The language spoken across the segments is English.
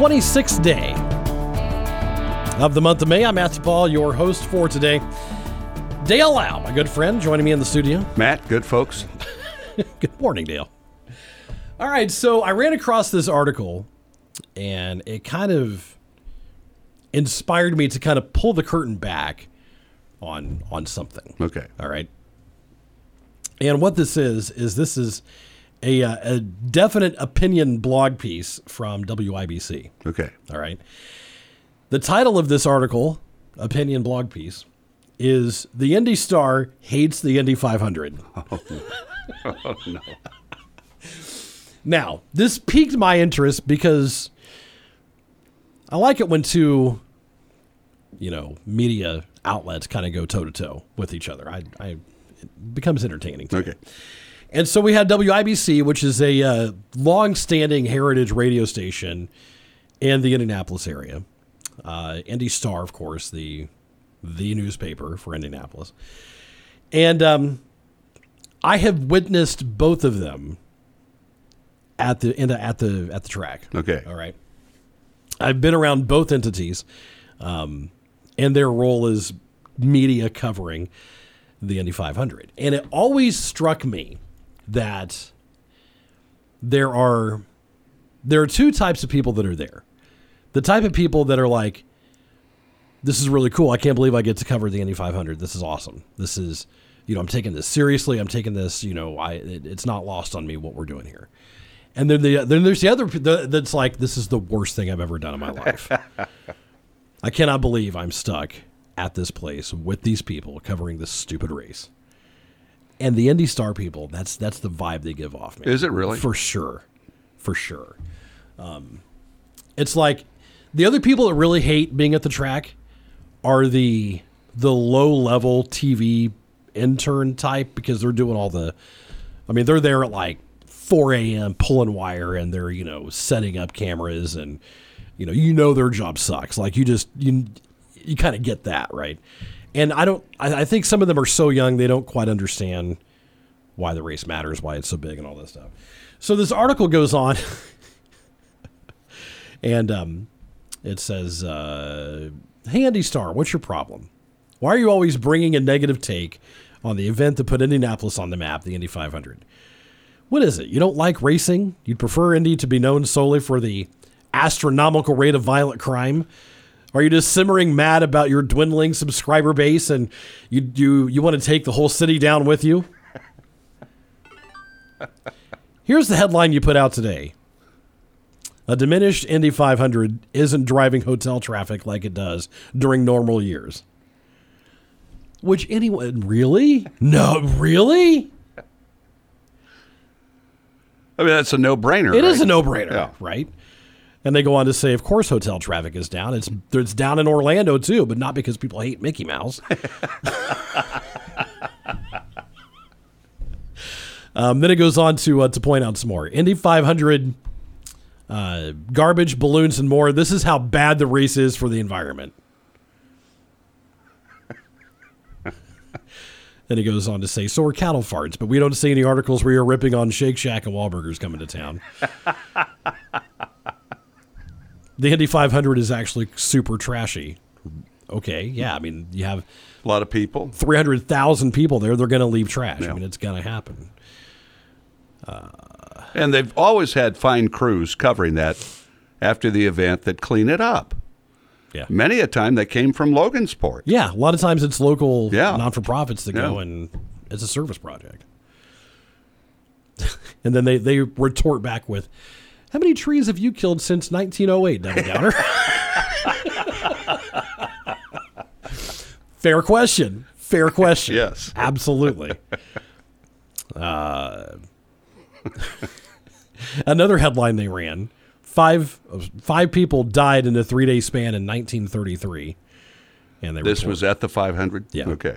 26th day of the month of May. I'm Matthew Paul, your host for today. Dale Lau, my good friend, joining me in the studio. Matt, good folks. good morning, Dale. All right, so I ran across this article and it kind of inspired me to kind of pull the curtain back on on something. Okay. All right. And what this is is this is a, uh, a definite opinion blog piece from WIBC. Okay. All right. The title of this article, opinion blog piece, is "The Indy Star Hates the Indy 500." Oh, oh no. Now, this piqued my interest because I like it when two, you know, media outlets kind of go toe to toe with each other. I, I, it becomes entertaining. okay. Me. And so we had WIBC, which is a uh, long-standing heritage radio station in the Indianapolis area. Uh, Indy Star, of course, the the newspaper for Indianapolis. And um, I have witnessed both of them at the at the at the track. Okay. All right. I've been around both entities, um, and their role is media covering the Indy 500. And it always struck me that there are there are two types of people that are there. The type of people that are like, this is really cool. I can't believe I get to cover the Indy 500. This is awesome. This is, you know, I'm taking this seriously. I'm taking this, you know, I it, it's not lost on me what we're doing here. And then the then there's the other that's like, this is the worst thing I've ever done in my life. I cannot believe I'm stuck at this place with these people covering this stupid race and the Indy Star people, that's that's the vibe they give off. Man. Is it really? For sure, for sure. Um, it's like the other people that really hate being at the track are the the low level TV intern type because they're doing all the. I mean, they're there at like 4 a.m. pulling wire and they're you know setting up cameras and you know you know their job sucks. Like you just you you kind of get that right and I don't. I, I, think some of them are so young they don't quite understand why the race matters, why it's so big, and all this stuff. So this article goes on, and um, it says, uh, "Hey Indy Star, what's your problem? Why are you always bringing a negative take on the event that put Indianapolis on the map, the Indy 500? What is it? You don't like racing? You'd prefer Indy to be known solely for the astronomical rate of violent crime?" Are you just simmering mad about your dwindling subscriber base and you you you want to take the whole city down with you? Here's the headline you put out today. A diminished Indy 500 isn't driving hotel traffic like it does during normal years. Which anyone really? No, really? I mean, that's a no-brainer. It right? is a no-brainer, yeah. right? And they go on to say, of course, hotel traffic is down. It's it's down in Orlando too, but not because people hate Mickey Mouse. um, then it goes on to uh, to point out some more Indy 500, uh, garbage, balloons, and more. This is how bad the race is for the environment. then he goes on to say, so are cattle farts, but we don't see any articles where you're ripping on Shake Shack and Wahlburgers coming to town. the Indy 500 is actually super trashy. Okay, yeah, I mean, you have a lot of people, 300,000 people there, they're going to leave trash. Yeah. I mean, it's going to happen. Uh, and they've always had fine crews covering that after the event that clean it up. Yeah. Many a time they came from Logansport. Yeah, a lot of times it's local yeah. non for profits that yeah. go and it's a service project. and then they, they retort back with, how many trees have you killed since 1908, Debbie Downer? Fair question. Fair question. yes. Absolutely. Uh, another headline they ran five five people died in a three day span in 1933, and they This report- was at the 500. Yeah. Okay.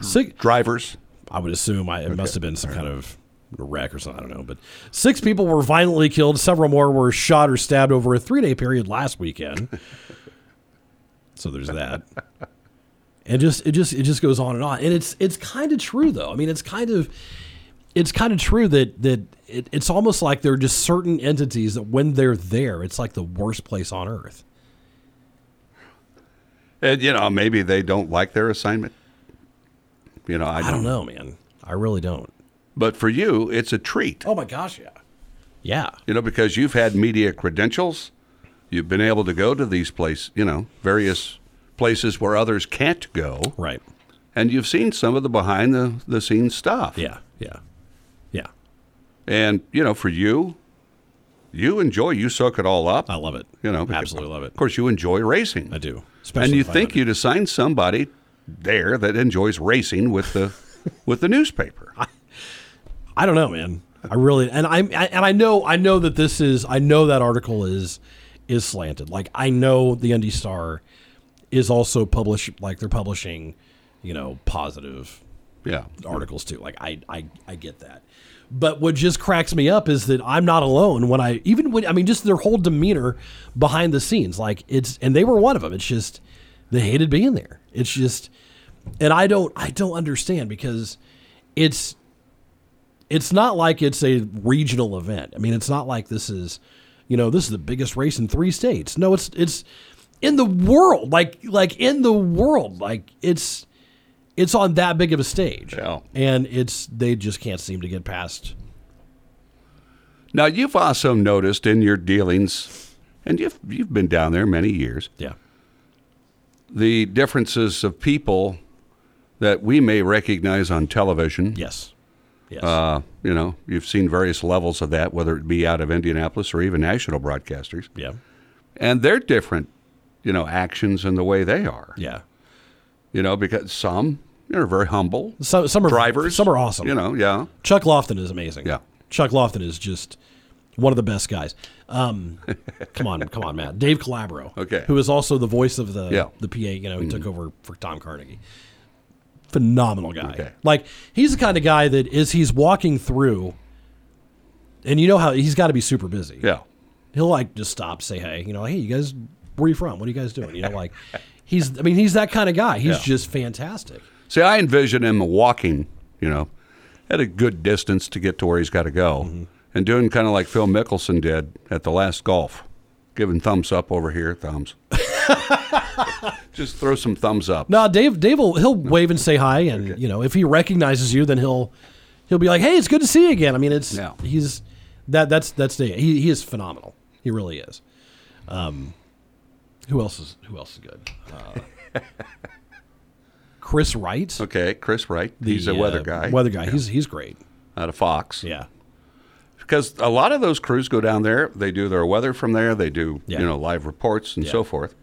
six, Drivers. I would assume I, it must have been some kind of wreck or something. I don't know. But six people were violently killed. Several more were shot or stabbed over a three day period last weekend. so there's that. And just it just it just goes on and on. And it's it's kind of true though. I mean, it's kind of it's kind of true that that it, it's almost like there are just certain entities that when they're there, it's like the worst place on earth. And, you know, maybe they don't like their assignment. You know, I I don't, don't know, man. I really don't. But for you, it's a treat. Oh my gosh, yeah. Yeah. You know, because you've had media credentials, you've been able to go to these places, you know, various places where others can't go, Right. and you've seen some of the behind the, the scenes stuff. Yeah. Yeah. Yeah. And, you know, for you, you enjoy, you soak it all up. I love it. You know, because- absolutely love it. Of course, you enjoy racing. I do. and you if think you'd assign somebody there that enjoys racing with the with the newspaper. I don't know, man. I really and I'm I, and I know I know that this is I know that article is is slanted. Like I know the Indy Star is also published like they're publishing, you know, positive Yeah. articles too. Like I, I, I get that. But what just cracks me up is that I'm not alone when I even when I mean just their whole demeanor behind the scenes. Like it's and they were one of them. It's just they hated being there. It's just and I don't I don't understand because it's it's not like it's a regional event. I mean, it's not like this is, you know, this is the biggest race in three states. No, it's it's in the world. Like like in the world. Like it's it's on that big of a stage. Yeah. And it's they just can't seem to get past. Now you've also noticed in your dealings, and you've you've been down there many years, Yeah. the differences of people that we may recognize on television. Yes. Yes. Uh, you know, you've seen various levels of that, whether it be out of Indianapolis or even national broadcasters, yeah. and they're different. You know, actions and the way they are. Yeah. You know, because some you know, are very humble Some some are drivers. Some are awesome. You know, yeah. Chuck Lofton is amazing. Yeah. Chuck Lofton is just one of the best guys. Um, come on, come on, Matt. Dave Calabro, Okay. who is also the voice of the Yeah. Mm-hmm. the PA. You know, he took over for Tom Carnegie. Phenomenal guy. Okay. Like he's the kind of guy that is he's walking through, and you know how he's got to be super busy. Yeah. He'll like just stop, say hey, you know, hey, you guys, where are you from? What are you guys doing? You know, like he's. I mean, he's that kind of guy. He's Yeah. just fantastic. See, I envision him walking, you know, at a good distance to get to where he's got to go, Mm-hmm. and doing kind of like Phil Mickelson did at the last golf, giving thumbs up over here, thumbs. Just throw some thumbs up. No, Dave. Dave will he'll wave and say hi, and you know if he recognizes you, then he'll he'll be like, "Hey, it's good to see you again." I mean, it's Yeah. he's that that's that's Dave. He he is phenomenal. He really is. Um, who else is who else is good? Uh, Chris Wright. Okay, Chris Wright. the, he's a weather uh, guy. Weather guy. He's he's great. out of Fox. Yeah. Because a lot of those crews go down there. They do their weather from there. They do Yeah. you know live reports and so forth.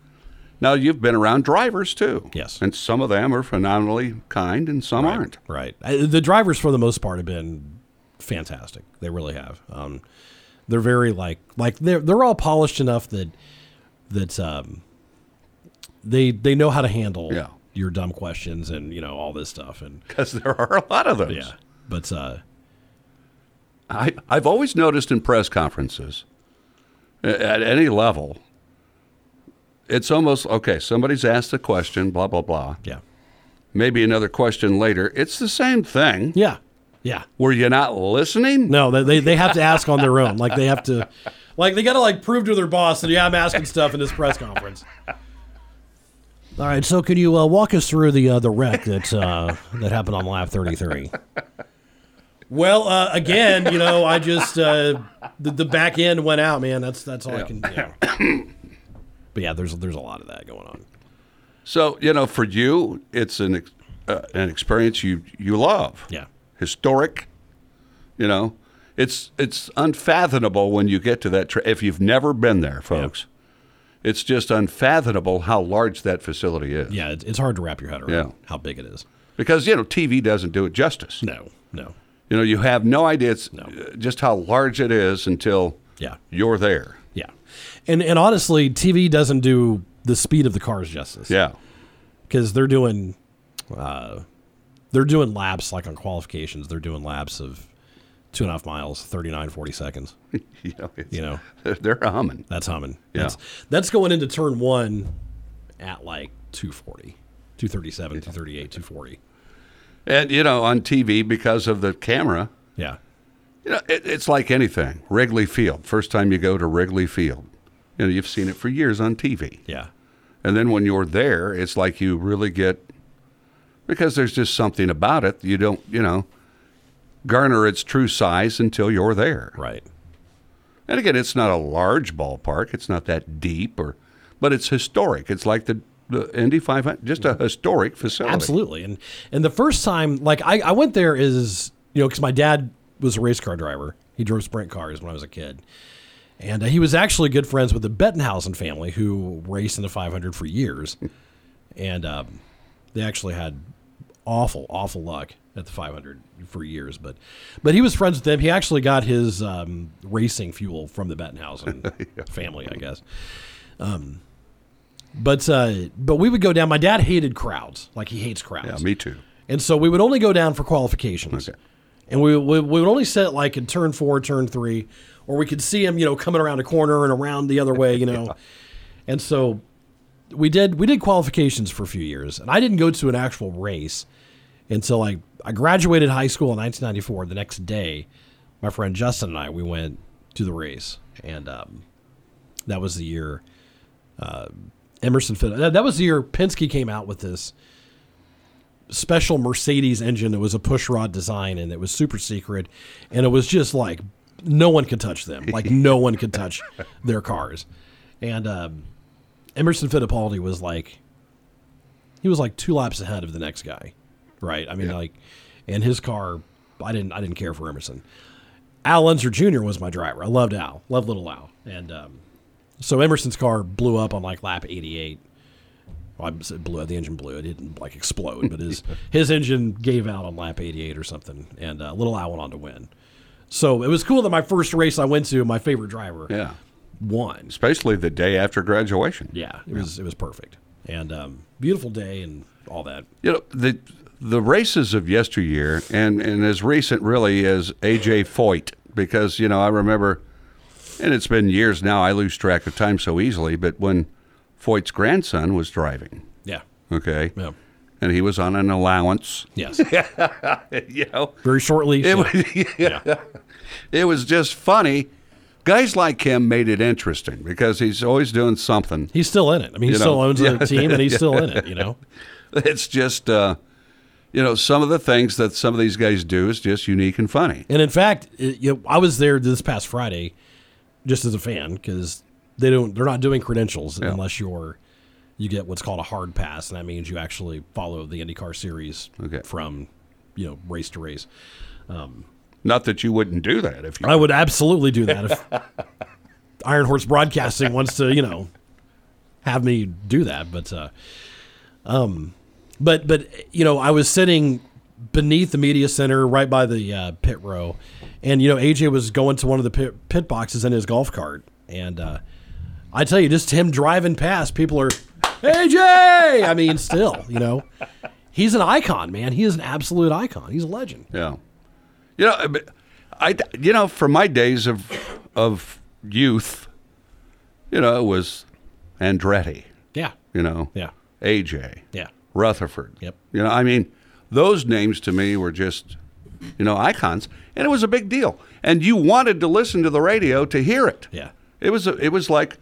Now you've been around drivers too. Yes. And some of them are phenomenally kind, and some aren't. Right. The drivers, for the most part, have been fantastic. They really have. Um, they're very like like they're they're all polished enough that that um, they they know how to handle Yeah. your dumb questions and you know all this stuff and Because there are a lot of those. yeah. But uh, I, I've always noticed in press conferences, a- at any level, it's almost okay. Somebody's asked a question, blah blah blah. yeah, Maybe another question later. It's the same thing. yeah, yeah. Were you not listening? No, they they, they have to ask on their own. Like they have to, like they got to like prove to their boss that yeah, I'm asking stuff in this press conference. All right, so can you uh, walk us through the uh, the wreck that uh, that happened on lap 33? Well, uh, again, you know, I just uh, the, the back end went out, man. That's that's all I can. You know. but yeah, there's there's a lot of that going on. So you know, for you, it's an ex- uh, an experience you you love. Yeah, Historic. You know, it's it's unfathomable when you get to that. Tra- if you've never been there, folks, it's just unfathomable how large that facility is. yeah, it's, it's hard to wrap your head around Yeah. how big it is. Because you know, TV doesn't do it justice. No, no, You know, you have no idea it's No. uh, just how large it is until yeah, you're there. Yeah, and and honestly, TV doesn't do the speed of the cars justice. Yeah. because they're doing, uh, they're doing laps like on qualifications. They're doing laps of two and a half miles, 39, 40 seconds. You know, You know. they're, humming. That's humming. Yeah. That's, that's going into turn one at like 240, 237, 238, 240. And you know, on TV because of the camera, Yeah. You know, it, it's like anything. Wrigley Field. First time you go to Wrigley Field, you know, you've seen it for years on TV. Yeah. And then when you're there, it's like you really get because there's just something about it. You don't, you know, garner its true size until you're there. Right. And again, it's not a large ballpark. It's not that deep, or but it's historic. It's like the, the Indy 500, just a historic facility. Absolutely. And and the first time, like I, I went there is you know because my dad was a race car driver. He drove sprint cars when I was a kid, and uh, he was actually good friends with the Bettenhausen family who raced in the 500 for years, and um, they actually had awful awful luck at the 500 for years. But but he was friends with them. He actually got his um, racing fuel from the Bettenhausen family, I guess. Um, But uh, but we would go down. My dad hated crowds, like he hates crowds. Yeah, me too. And so we would only go down for qualifications. Okay. And we, we, we would only sit like in turn four, turn three, or we could see him, you know, coming around a corner and around the other way, you know. And so we did we did qualifications for a few years, and I didn't go to an actual race until I I graduated high school in 1994. The next day, my friend Justin and I we went to the race, and um, that was the year uh, Emerson Fitt. That, that was the year Penske came out with this special Mercedes engine that was a pushrod design and it was super secret, and it was just like no one could touch them. Like no one could touch their cars, and um, Emerson Fittipaldi was like he was like two laps ahead of the next guy, right? I mean, Yeah. like, and his car, I didn't, I didn't care for Emerson. Al Unser Jr. was my driver. I loved Al, loved little Al, and um, so Emerson's car blew up on like lap 88. Well, I said blew. The engine blew. It didn't like explode, but his his engine gave out on lap 88 or something, and uh, little Al went on to win. So it was cool that my first race I went to, my favorite driver Yeah, won. especially the day after graduation. Yeah, it was it was perfect, and um, beautiful day and all that. You know the the races of yesteryear, and and as recent really as AJ Foyt, because you know I remember, and it's been years now. I lose track of time so easily, but when Foyt's grandson was driving, Yeah, okay, yeah, and he was on an allowance, yes. you know, Very shortly. it yeah. was yeah. it was just funny. Guys like him made it interesting because he's always doing something. He's still in it. I mean, he You still know, owns yeah. the team, and he's still in it. You know. It's just, uh, you know, some of the things that some of these guys do is just unique and funny. And in fact, it, you know, I was there this past Friday, just as a fan, because they don't they're not doing credentials unless you're you get what's called a hard pass, and that means you actually follow the IndyCar series Okay. from you know race to race. Not that you wouldn't do that if you. I would absolutely do that if Iron Horse Broadcasting wants to, you know, have me do that. But, uh, um, but but you know, I was sitting beneath the media center, right by the uh, pit row, and you know, AJ was going to one of the pit, pit boxes in his golf cart, and uh, I tell you, just him driving past, people are, AJ. I mean, still, you know, he's an icon, man. He is an absolute icon. He's a legend. Yeah. You know, I, you know, for my days of of youth, you know, it was Andretti. Yeah, You know, yeah, AJ, yeah. Rutherford. Yep. You know, I mean, those names to me were just, you know, icons, and it was a big deal. And you wanted to listen to the radio to hear it. Yeah. It was. A, it was like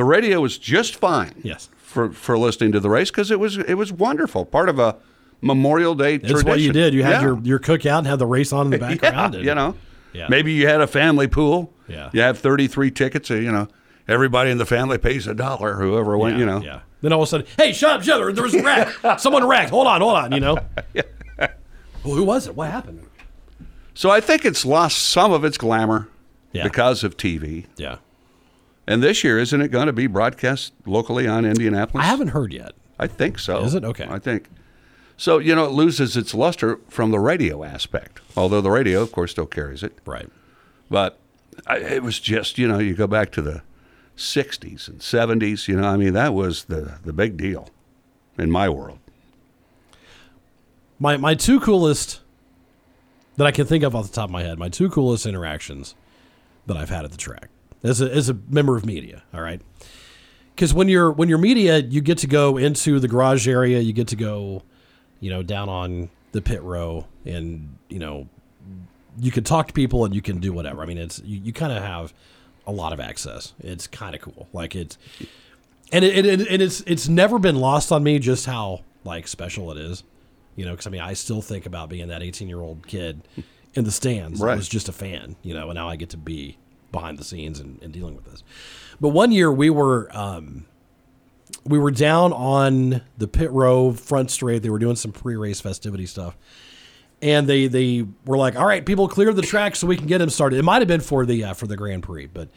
the radio was just fine. Yes. For for listening to the race because it was it was wonderful. Part of a Memorial Day That's tradition. what you did. You had Yeah. your, your cookout and had the race on in the background. Yeah, you know. Yeah. Maybe you had a family pool. Yeah. You have 33 tickets, uh, you know. Everybody in the family pays a dollar, whoever went, you know. Yeah. Then all of a sudden, hey, shut up, shut up. There was a wreck. Someone wrecked. Hold on, hold on, you know. well, who was it? What happened? So I think it's lost some of its glamour because of TV. Yeah. And this year, isn't it going to be broadcast locally on Indianapolis? I haven't heard yet. I think so. Is it? Okay. I think. So, you know, it loses its luster from the radio aspect, although the radio, of course, still carries it. Right. But I, it was just, you know, you go back to the '60s and '70s. You know, I mean, that was the the big deal in my world. My my two coolest that I can think of off the top of my head, my two coolest interactions that I've had at the track as a as a member of media. All right, because when you're when you're media, you get to go into the garage area, you get to go, you know, down on the pit row, and you know, you can talk to people and you can do whatever. I mean, it's you, you kind of have a lot of access. It's kind of cool. Like it's and it, it, it it's it's never been lost on me just how like special it is. You know, because I mean, I still think about being that 18 year old kid in the stands. Right. I was just a fan, you know, and now I get to be behind the scenes and, and dealing with this. But one year we were um, we were down on the pit row front straight. They were doing some pre race festivity stuff. And they, they were like, "All right, people, clear the track so we can get them started." It might have been for the uh, for the Grand Prix, but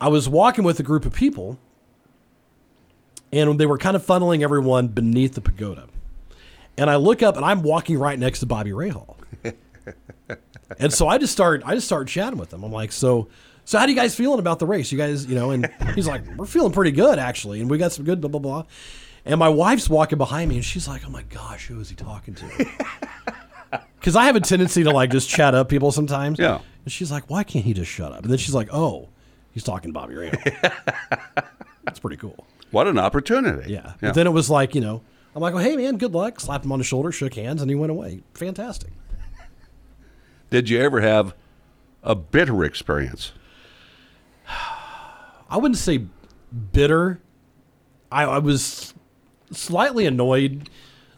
I was walking with a group of people, and they were kind of funneling everyone beneath the pagoda. And I look up, and I'm walking right next to Bobby Rahal. and so I just start, I just start chatting with them. I'm like, "So, so how do you guys feeling about the race? You guys, you know?" And he's like, "We're feeling pretty good, actually, and we got some good blah blah blah." And my wife's walking behind me, and she's like, "Oh my gosh, who is he talking to?" Because I have a tendency to like just chat up people sometimes. Yeah. And she's like, "Why can't he just shut up?" And then she's like, "Oh, he's talking to Bobby Rahal." That's pretty cool. What an opportunity! Yeah. But then it was like, you know, I'm like, well, hey, man, good luck. Slapped him on the shoulder, shook hands, and he went away. Fantastic. Did you ever have a bitter experience? I wouldn't say bitter. I, I was slightly annoyed.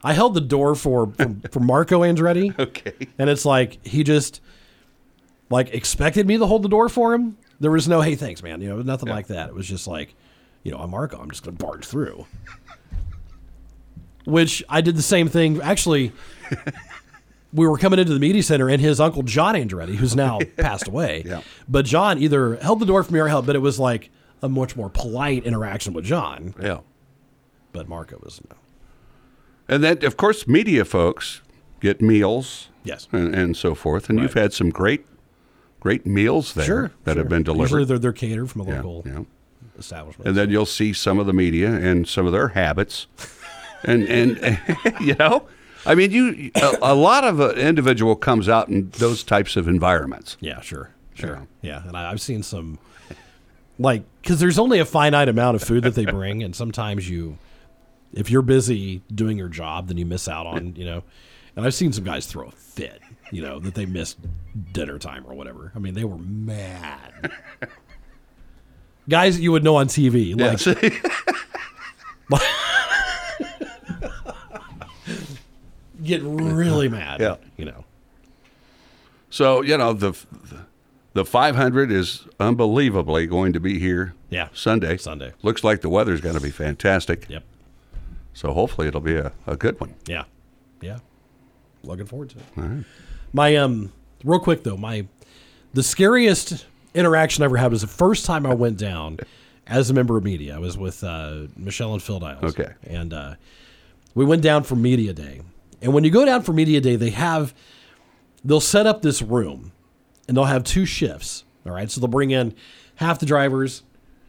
I held the door for for, for Marco Andretti, Okay. and it's like he just like expected me to hold the door for him. There was no, hey, thanks, man. You know, nothing like that. It was just like, you know, I'm Marco. I'm just going to barge through. Which I did the same thing. Actually, we were coming into the media center, and his uncle John Andretti, who's now passed away, Yeah. but John either held the door for me or helped, but it was like a much more polite interaction with John. Yeah. But Marco was no. And then, of course, media folks get meals Yes. and, and so forth. And you've had some great, great meals there Sure. that sure. have been delivered. Usually they're, they're catered from a yeah, local yeah. establishment. And then you'll see some of the media and some of their habits, and and you know, I mean, you a, a lot of an individual comes out in those types of environments. Yeah, sure, sure. Yeah, and I, I've seen some, like, because there's only a finite amount of food that they bring, and sometimes you, if you're busy doing your job, then you miss out on, you know. And I've seen some guys throw a fit, you know, that they missed dinner time or whatever. I mean, they were mad. guys that you would know on TV, like get really mad. Yeah. you know. So you know the the 500 is unbelievably going to be here. Yeah. Sunday. Sunday. Looks like the weather's going to be fantastic. Yep. So hopefully it'll be a, a good one. Yeah, yeah. Looking forward to it. My um, real quick though, my the scariest interaction I ever had was the first time I went down as a member of media. I was with uh, Michelle and Phil Dials. Okay. and uh, we went down for media day. And when you go down for media day, they have they'll set up this room, and they'll have two shifts. All right, so they'll bring in half the drivers,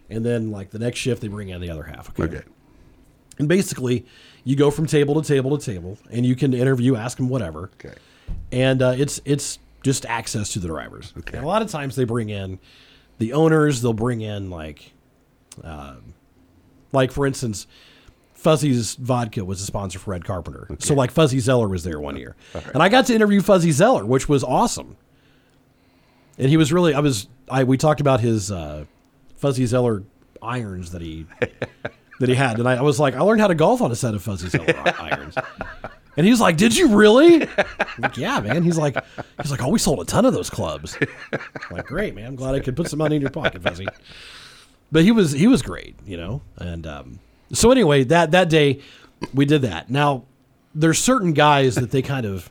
and then like the next shift they bring in the other half. Okay. And basically, you go from table to table to table, and you can interview, ask them whatever. Okay. And uh, it's it's just access to the drivers. Okay. And a lot of times they bring in the owners. They'll bring in like, um, like for instance, Fuzzy's Vodka was a sponsor for Ed Carpenter. So like Fuzzy Zoeller was there one year, and I got to interview Fuzzy Zoeller, which was awesome. And he was really I was I we talked about his uh, Fuzzy Zoeller irons that he that he had, and I, I was like I learned how to golf on a set of Fuzzy Zoeller irons. And he was like, "Did you really?" I'm like, "Yeah, man." He's like, "He's like, oh, we sold a ton of those clubs." I'm like, "Great, man. I'm glad I could put some money in your pocket, Fuzzy." But he was he was great, you know. And um, so anyway, that that day we did that. Now there's certain guys that they kind of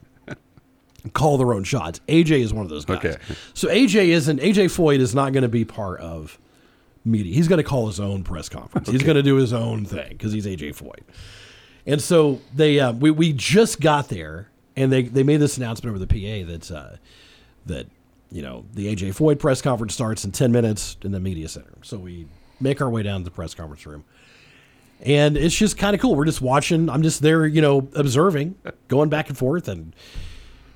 call their own shots. AJ is one of those guys. Okay. So AJ isn't AJ Foyt is not going to be part of media. He's going to call his own press conference. He's going to do his own thing because he's AJ Foyt. And so they uh, we we just got there, and they they made this announcement over the PA that uh, that you know the AJ Foyt press conference starts in ten minutes in the media center. So we make our way down to the press conference room. And it's just kind of cool. We're just watching. I'm just there, you know, observing, going back and forth, and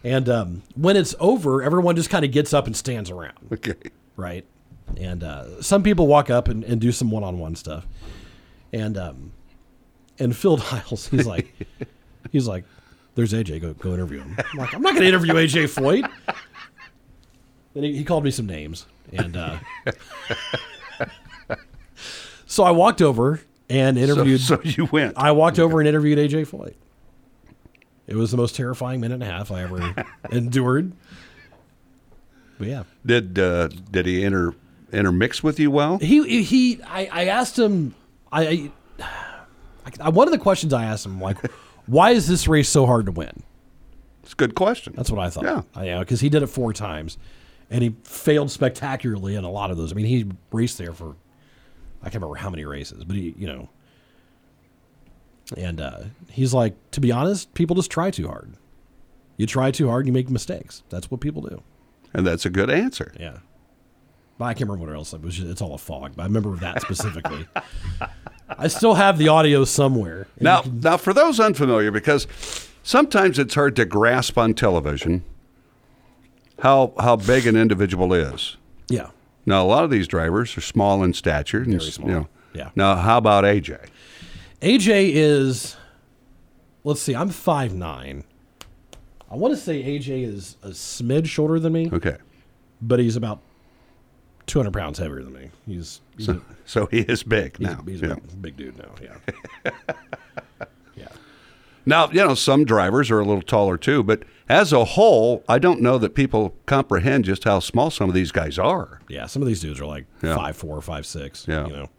and um, when it's over, everyone just kind of gets up and stands around, Okay. right? And uh, some people walk up and, and do some one-on-one stuff, and um, and Phil Dials, he's like, he's like, "There's AJ, go go interview him." I'm like, I'm not going to interview AJ Foyt. And he, he called me some names, and uh, so I walked over and So, interviewed. so you went. I walked over and interviewed AJ Foyt. It was the most terrifying minute and a half I ever endured. But yeah, Did uh, did he inter intermix with you well? he he. I, I asked him. I, I I one of the questions I asked him like, why is this race so hard to win? It's a good question. That's what I thought. Yeah. I, yeah, because he did it four times, and he failed spectacularly in a lot of those. I mean, he raced there for I can't remember how many races, but he, you know, and uh, he's like, to be honest, people just try too hard. You try too hard, you make mistakes. That's what people do. and that's a good answer. Yeah. But I can't remember what else. It was just, it's all a fog. But I remember that specifically. I still have the audio somewhere. Now, can- now for those unfamiliar, because sometimes it's hard to grasp on television how how big an individual is. yeah. Now, a lot of these drivers are small in stature. and, Very small. You know. Yeah. Now, how about AJ? AJ is, let's see, I'm 5'9. I want to say AJ is a smidge shorter than me, Okay. but he's about 200 pounds heavier than me. He's, he's, a, So he is big he's, now. he's yeah. a big, big dude now. Yeah. Now, you know, some drivers are a little taller too, but as a whole, I don't know that people comprehend just how small some of these guys are. Yeah. Some of these dudes are like Yeah. five four, five six. Yeah. You know?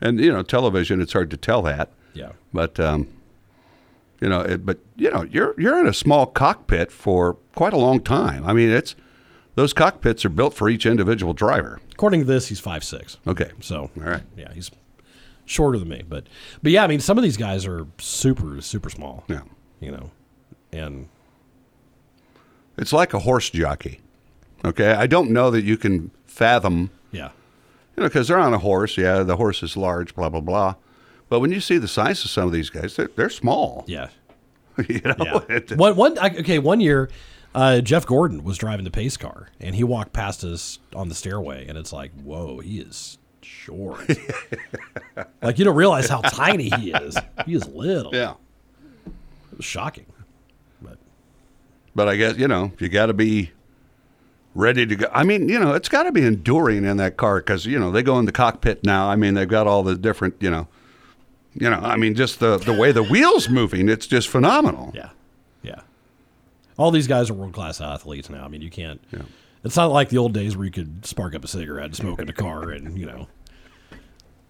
And, you know, television, it's hard to tell that. Yeah. But, um, you know, it, but, you know, you're, you're in a small cockpit for quite a long time. I mean, it's, those cockpits are built for each individual driver. According to this, he's five six. Okay. So, All right. yeah, he's shorter than me, but but yeah, I mean, some of these guys are super super small. Yeah. You know, and It's like a horse jockey. Okay. I don't know that you can fathom yeah, You know, because they're on a horse. Yeah, the horse is large, blah, blah, blah. But when you see the size of some of these guys, they're, they're small. yeah, you know, yeah. One one okay, one year, uh, Jeff Gordon was driving the pace car, and he walked past us on the stairway, and it's like, whoa, he is short. like you don't realize how tiny he is. He is little. yeah. It was shocking. But But I guess, you know, you got to be ready to go. I mean, you know, it's got to be enduring in that car because, you know, they go in the cockpit now. I mean, they've got all the different, you know, you know, I mean, just the, the way the wheel's moving, it's just phenomenal. Yeah, yeah. All these guys are world class athletes now. I mean, you can't. Yeah. It's not like the old days where you could spark up a cigarette and smoke in a car, and you know.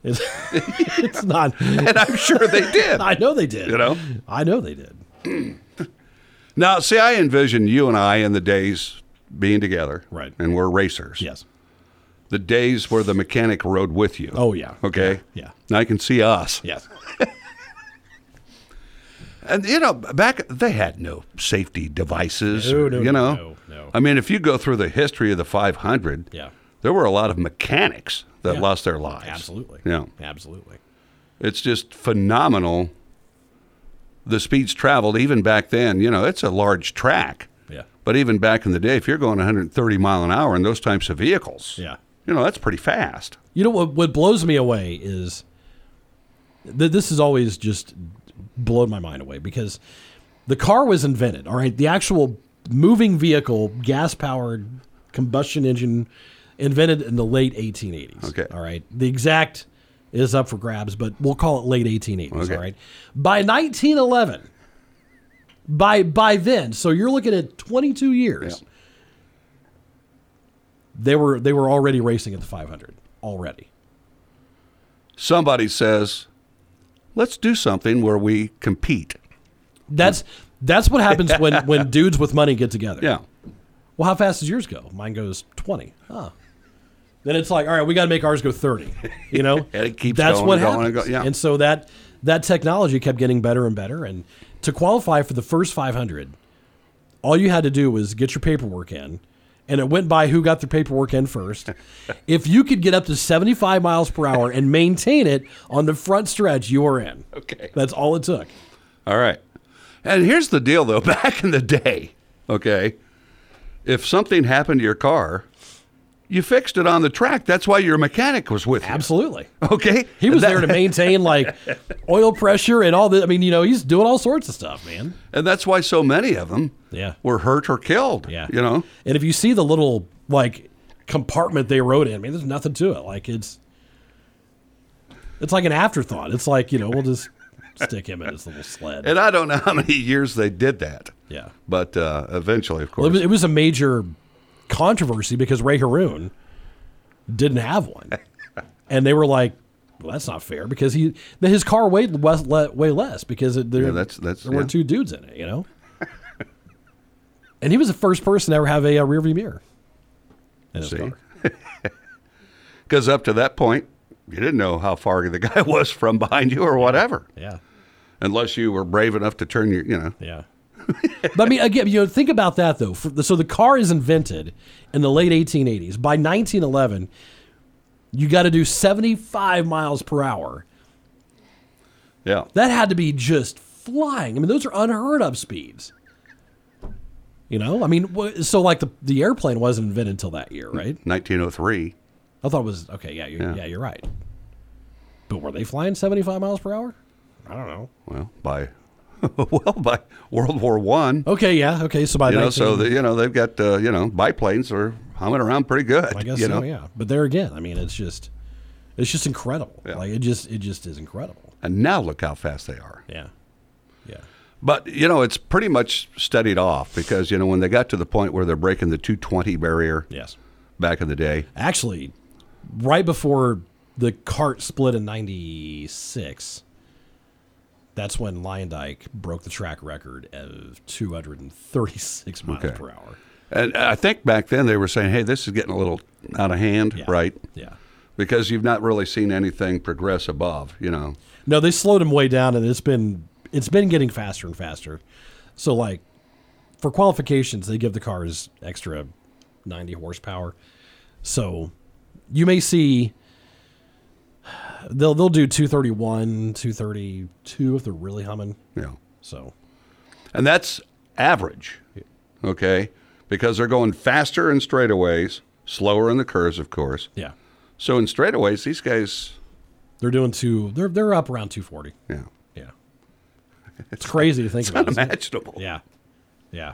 It's, it's not. And I'm sure they did. I know they did. You know? I know they did. Now, see, I envision you and I in the days being together. Right. And we're racers. Yes. The days where the mechanic rode with you. Oh yeah. Okay. Yeah. Now I can see us. Yes. And you know, back they had no safety devices. No, no, you know, no, no. I mean, if you go through the history of the 500, Yeah. there were a lot of mechanics that Yeah. lost their lives. Absolutely. Yeah. Absolutely. It's just phenomenal. The speeds traveled even back then. You know, it's a large track, Yeah. but even back in the day, if you're going 130 mile an hour in those types of vehicles, Yeah. you know, that's pretty fast. You know what? What blows me away is th- this has always just blown my mind away because the car was invented. All right, the actual moving vehicle, gas powered combustion engine, invented in the late 1880s. Okay. all right. The exact is up for grabs, but we'll call it late 1880s. Okay. All right. By 1911, by by then, so you're looking at 22 years. Yeah. They were they were already racing at the 500 already. Somebody says, let's do something where we compete. That's that's what happens when when dudes with money get together. Yeah. Well, how fast does yours go? Mine goes 20. Huh. Then it's like, all right, we got to make ours go 30. You know? And it keeps That's going what and going and go- yeah. And so that that technology kept getting better and better and to qualify for the first 500, all you had to do was get your paperwork in and it went by who got their paperwork in first. if you could get up to 75 miles per hour and maintain it on the front stretch, you were in. Okay. That's all it took. All right. And here's the deal, though. Back in the day, okay, if something happened to your car, you fixed it on the track. That's why your mechanic was with you. Absolutely. Okay. He was And there to maintain like oil pressure and all that. I mean, you know, he's doing all sorts of stuff, man. And that's why so many of them Yeah. were hurt or killed. Yeah. You know? And if you see the little like compartment they rode in, I mean, there's nothing to it. Like it's it's like an afterthought. It's like, you know, we'll just stick him in his little sled. And I don't know how many years they did that. yeah. But uh, eventually, of Well, it, course. was, it was a major controversy because Ray Harroun didn't have one. And they were like, well, that's not fair because he his car weighed less, le- way less because it, there, Yeah, that's- that's- there were two dudes in it, you know? and he was the first person to ever have a, uh rearview mirror in his See? car. Because up to that point, you didn't know how far the guy was from behind you or whatever. Yeah. Unless you were brave enough to turn your, you know. Yeah. but I mean, again, you know, think about that though. For the, so the car is invented in the late 1880s. By 1911, you got to do 75 miles per hour. Yeah. That had to be just flying. I mean, those are unheard of speeds. You know, I mean, so like the the airplane wasn't invented until that year, right? 1903. I thought it was okay. Yeah, you're, Yeah. yeah, you're right. But were they flying 75 miles per hour? I don't know. Well, by well by World War One, Okay, yeah, okay. So by you know, so the, you know they've got uh, you know biplanes are humming around pretty good. I guess you so, know? yeah. But there again, I mean, it's just, it's just incredible. Yeah. Like it just, it just is incredible. And now look how fast they are. Yeah, yeah, But you know, it's pretty much steadied off because you know when they got to the point where they're breaking the 220 barrier yes. back in the day. Actually, right before the CART split in '96, that's when Luyendyk broke the track record of 236 miles Okay. per hour. And I think back then they were saying, "Hey, this is getting a little out of hand, Yeah. right?" Yeah. Because you've not really seen anything progress above, you know. No, they slowed him way down, and it's been it's been getting faster and faster. So like for qualifications, they give the cars extra 90 horsepower. So you may see they'll they'll do 231, 232 if they're really humming. Yeah. So And that's average, okay? Because they're going faster in straightaways, slower in the curves, of course. yeah, So in straightaways, these guys, they're doing two. They're they're up around 240. yeah, Yeah, it's crazy to think it's about. isn't it? unimaginable. Yeah, yeah,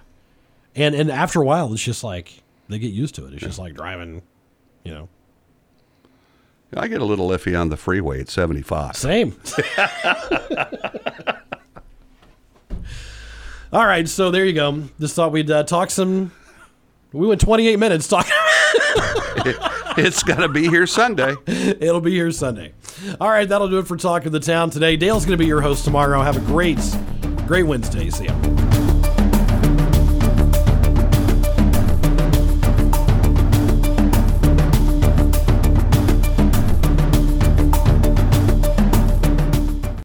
and and after a while, it's just like they get used to it. It's just like driving, you know. I get a little iffy on the freeway at 75. Same. All right, so there you go. Just thought we'd uh, talk some. We went 28 minutes talking. it's got to be here Sunday. It'll be here Sunday. All right, that'll do it for Talk of the Town today. Dale's going to be your host tomorrow. Have a great, great Wednesday. See ya.